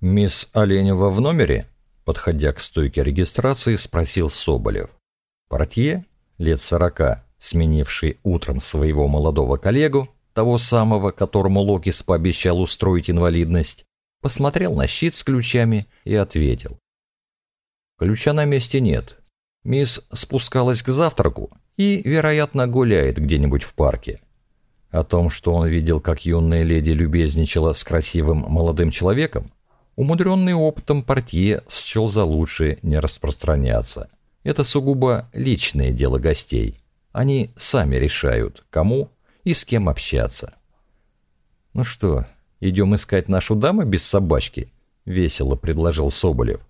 «Мисс Оленева в номере?» Подходя к стойке регистрации, спросил Соболев. Портье, лет сорока, сменивший утром своего молодого коллегу, того самого, которому Локис пообещал устроить инвалидность, посмотрел на щит с ключами и ответил. «Ключа на месте нет. Мисс спускалась к завтраку и, вероятно, гуляет где-нибудь в парке. О том, что он видел, как юная леди любезничала с красивым молодым человеком, умудренный опытом портье счел за лучшее не распространяться. Это сугубо личное дело гостей. Они сами решают, кому и с кем общаться. «Ну что, идем искать нашу даму без собачки?» — весело предложил Соболев.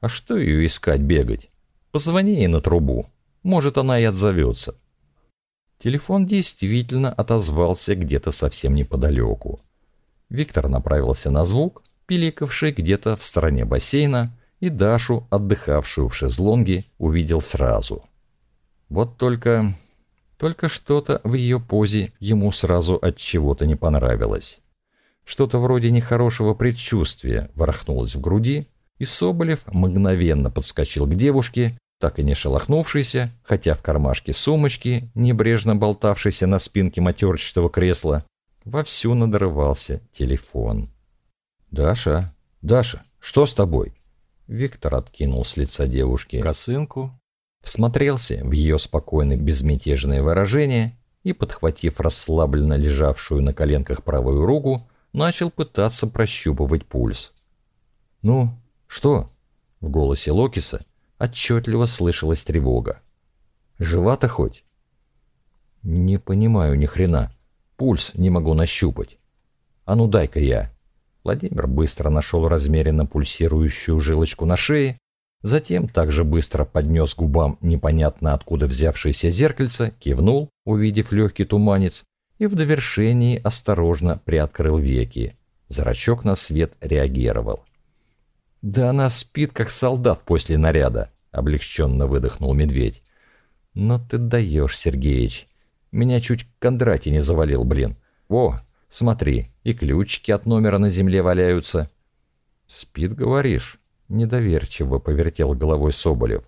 «А что ее искать, бегать? Позвони ей на трубу. Может, она и отзовется». Телефон действительно отозвался где-то совсем неподалеку. Виктор направился на звук, пиликавший где-то в стороне бассейна, и Дашу, отдыхавшую в шезлонге, увидел сразу. Вот только... Только что-то в ее позе ему сразу от чего-то не понравилось. Что-то вроде нехорошего предчувствия ворохнулось в груди, и Соболев мгновенно подскочил к девушке, так и не шелохнувшийся, хотя в кармашке сумочки, небрежно болтавшейся на спинке матерчатого кресла, вовсю надрывался телефон. «Даша, Даша, что с тобой?» Виктор откинул с лица девушки косынку, всмотрелся в ее спокойное безмятежное выражение и, подхватив расслабленно лежавшую на коленках правую руку, начал пытаться прощупывать пульс. «Ну, что?» В голосе Локиса отчетливо слышалась тревога. «Жива-то хоть?» «Не понимаю ни хрена. Пульс не могу нащупать. А ну дай-ка я». Владимир быстро нашел размеренно пульсирующую жилочку на шее, затем также быстро поднес губам непонятно откуда взявшееся зеркальце, кивнул, увидев легкий туманец, и в довершении осторожно приоткрыл веки. Зрачок на свет реагировал. «Да она спит, как солдат после наряда», — облегченно выдохнул медведь. «Но ты даешь, Сергеич. Меня чуть Кондрати не завалил, блин. О, смотри, и ключики от номера на земле валяются». «Спит, говоришь?» — недоверчиво повертел головой Соболев.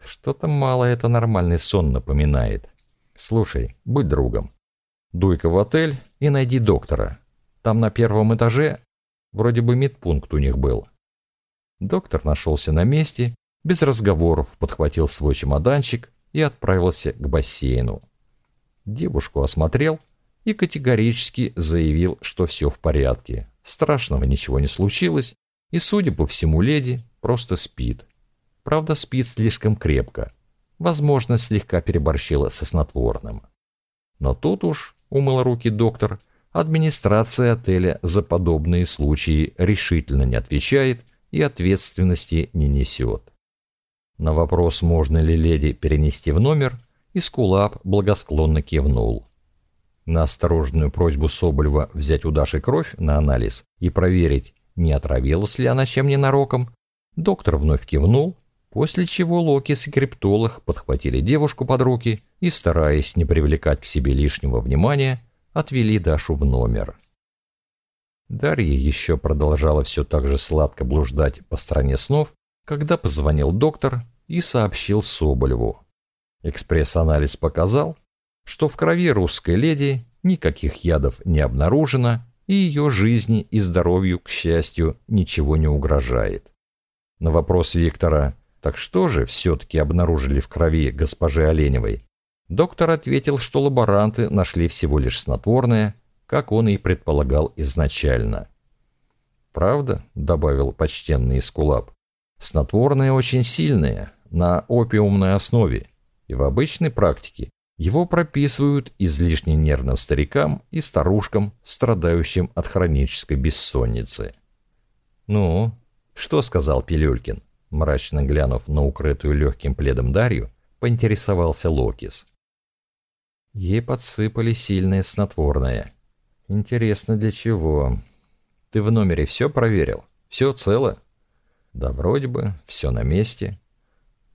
«Что-то мало это нормальный сон напоминает. Слушай, будь другом. Дуй-ка в отель и найди доктора. Там на первом этаже вроде бы медпункт у них был». Доктор нашелся на месте, без разговоров подхватил свой чемоданчик и отправился к бассейну. Девушку осмотрел и категорически заявил, что все в порядке. Страшного ничего не случилось, и, судя по всему, леди просто спит. Правда, спит слишком крепко. Возможно, слегка переборщила со снотворным. Но тут уж, умыл руки доктор, администрация отеля за подобные случаи решительно не отвечает и ответственности не несет. На вопрос, можно ли леди перенести в номер, Искулап благосклонно кивнул. На осторожную просьбу Соболева взять у Даши кровь на анализ и проверить, не отравилась ли она чем ненароком, доктор вновь кивнул, после чего Локис и криптолог подхватили девушку под руки и, стараясь не привлекать к себе лишнего внимания, отвели Дашу в номер. Дарья еще продолжала все так же сладко блуждать по стране снов, когда позвонил доктор и сообщил Соболеву. Экспресс-анализ показал, что в крови русской леди никаких ядов не обнаружено, и ее жизни и здоровью, к счастью, ничего не угрожает. На вопрос Виктора «Так что же все-таки обнаружили в крови госпожи Оленевой?» Доктор ответил, что лаборанты нашли всего лишь снотворное, как он и предполагал изначально. «Правда?» — добавил почтенный Искулап. «Снотворное очень сильное, на опиумной основе, и в обычной практике его прописывают излишне нервным старикам и старушкам, страдающим от хронической бессонницы». «Ну, что сказал Пилюлькин?» Мрачно глянув на укрытую легким пледом Дарью, поинтересовался Локис. Ей подсыпали сильное снотворное. Интересно, для чего? Ты в номере все проверил? Все цело? Да вроде бы, все на месте.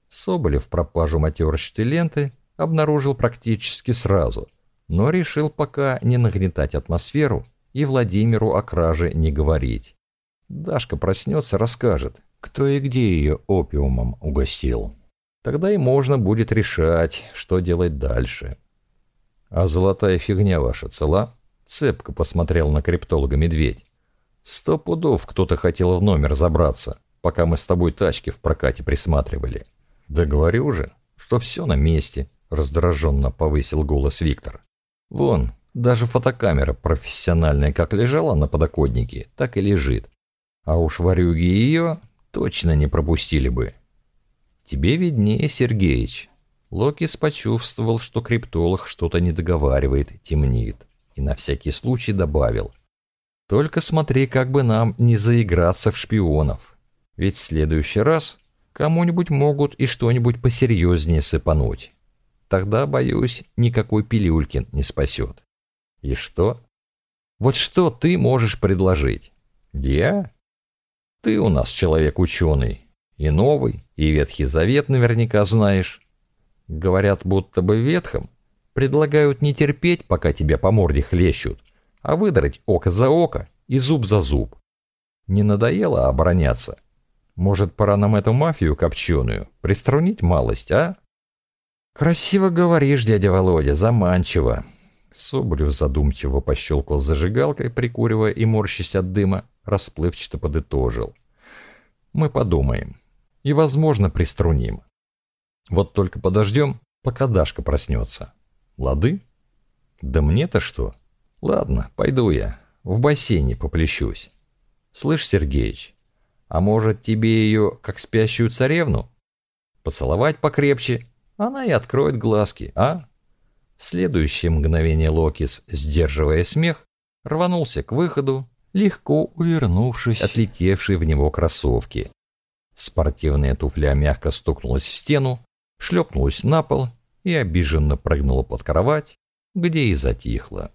Соболев пропажу матерчатой ленты обнаружил практически сразу, но решил пока не нагнетать атмосферу и Владимиру о краже не говорить. Дашка проснется, расскажет, кто и где ее опиумом угостил. Тогда и можно будет решать, что делать дальше. А золотая фигня ваша цела? Цепко посмотрел на криптолога медведь. Сто пудов кто-то хотел в номер забраться, пока мы с тобой тачки в прокате присматривали. Да говорю же, что все на месте, раздраженно повысил голос Виктор. Вон, даже фотокамера профессиональная как лежала на подоконнике, так и лежит. А уж варюги ее точно не пропустили бы. Тебе виднее, Сергеич. Локис почувствовал, что криптолог что-то не договаривает, темнеет, и на всякий случай добавил. Только смотри, как бы нам не заиграться в шпионов. Ведь в следующий раз кому-нибудь могут и что-нибудь посерьезнее сыпануть. Тогда, боюсь, никакой пилюлькин не спасет. И что? Вот что ты можешь предложить? Я? Ты у нас человек ученый. И Новый, и Ветхий Завет наверняка знаешь. Говорят, будто бы Ветхом предлагают не терпеть, пока тебя по морде хлещут, а выдрать око за око и зуб за зуб. Не надоело обороняться? Может, пора нам эту мафию копченую приструнить малость, а? Красиво говоришь, дядя Володя, заманчиво. Соболев задумчиво пощелкал зажигалкой, прикуривая и морщась от дыма, расплывчато подытожил. Мы подумаем. И, возможно, приструним. Вот только подождем, пока Дашка проснется. Лады? Да мне-то что? Ладно, пойду я. В бассейне поплещусь. Слышь, Сергеич, а может тебе ее, как спящую царевну? Поцеловать покрепче, она и откроет глазки, а? В следующее мгновение Локис, сдерживая смех, рванулся к выходу, легко увернувшись от летевшей в него кроссовки. Спортивная туфля мягко стукнулась в стену, шлепнулась на пол и обиженно прыгнула под кровать, где и затихла.